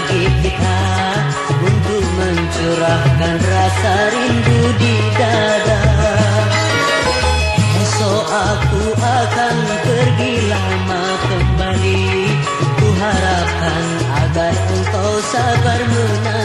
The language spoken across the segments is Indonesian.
bagi kita Untuk mencurahkan rasa rindu di dada. Esok aku akan pergi lama kembali. Ku harapkan agar engkau sabar menanti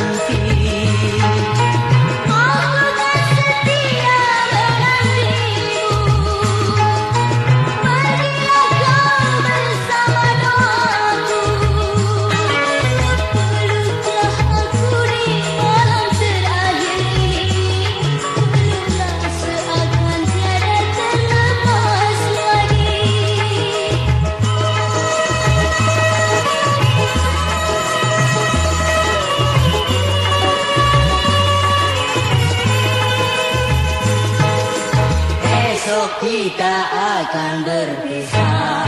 kita akan berpisah.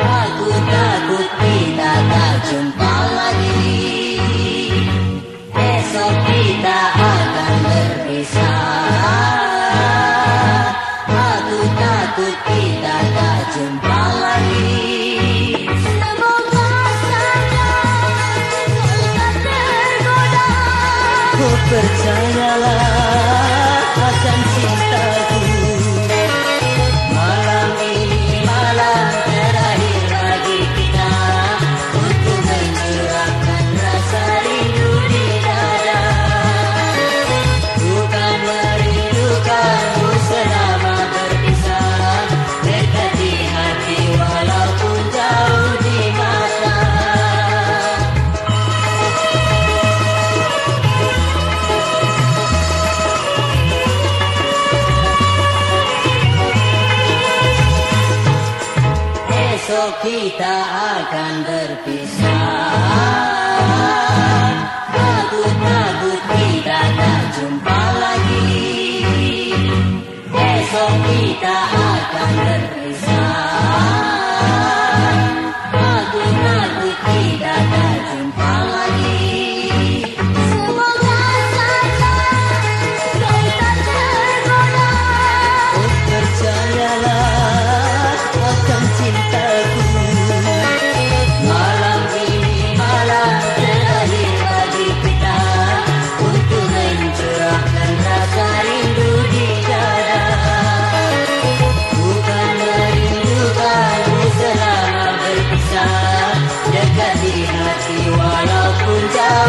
Aku takut kita tak jumpa lagi. Esok kita akan berpisah. Aku takut kita tak jumpa lagi. Semoga 我相信的自己。Esok kita akan berpisah Aku takut kita tak jumpa lagi. Esok kita akan down.